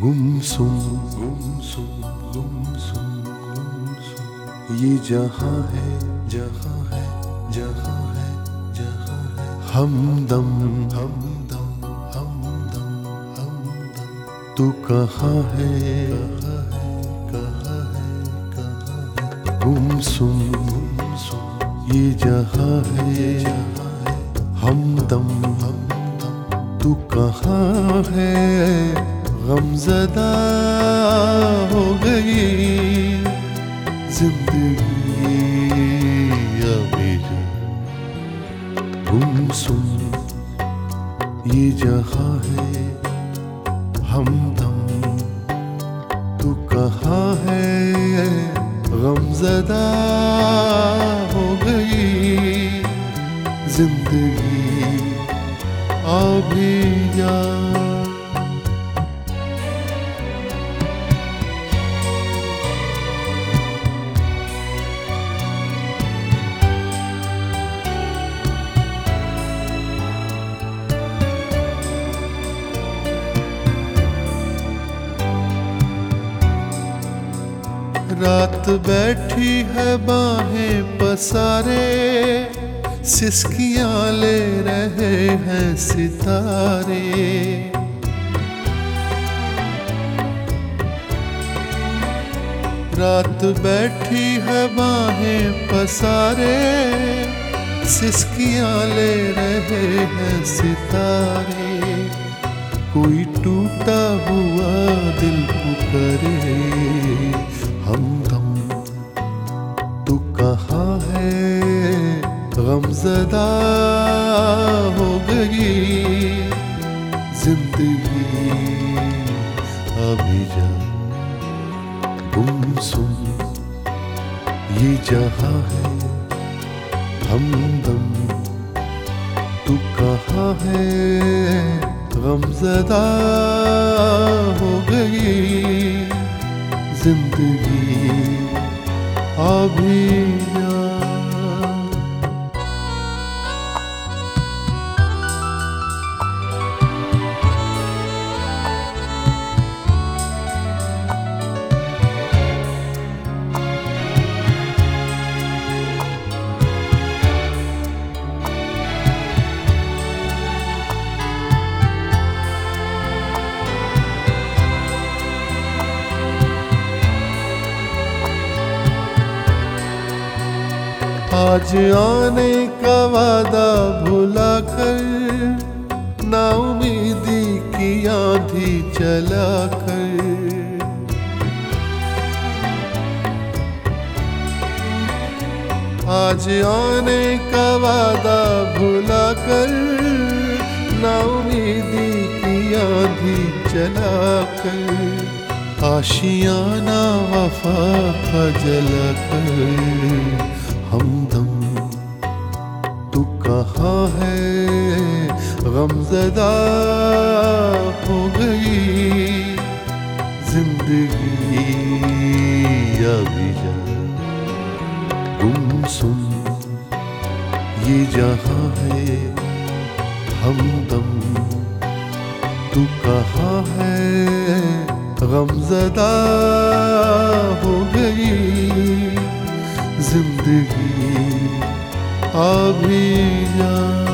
गुमसुम गुमसुम गुमसुम गुमसुम। ये जहाँ है जहाँ है, जहाँ है जहाँ है। हमदम हमदम हमदम हमदम। तू कहाँ है कहाँ है कहाँ है कहाँ है? गुमसुम गुमसुम। ये जहाँ है है हमदम हमदम। तू कहाँ है? गमजदा हो गई ज़िंदगी अभी जो गुमसुम। ये जहाँ है हमदम। तू कहाँ है गमजदा हो गई ज़िंदगी अभी रात बैठी है बाहें पसारे, सिसकियाँ ले रहे हैं सितारे। रात बैठी है बाहें पसारे, सिसकियाँ ले रहे हैं सितारे। कोई टूटा हुआ दिल पुकारे ज़िंदगी, अभी जा गुमसुम ये जहा है, हमदम, तू कहा है, गमजदा हो गई, ज़िंदगी। आज आने का वादा भुला कर, ना उम्मीदी की आंधी चला कर। आज आने का वादा भुला कर, ना उम्मीदी की आंधी चला कर। आशियाना वफा का जला कर हमदम कहाँ है? गमजदा हो गई ज़िंदगी अभी जा गुमसुम ये जहाँ है? हम हमदम, तू कहाँ है? गमजदा हो गई ज़िंदगी अभी जा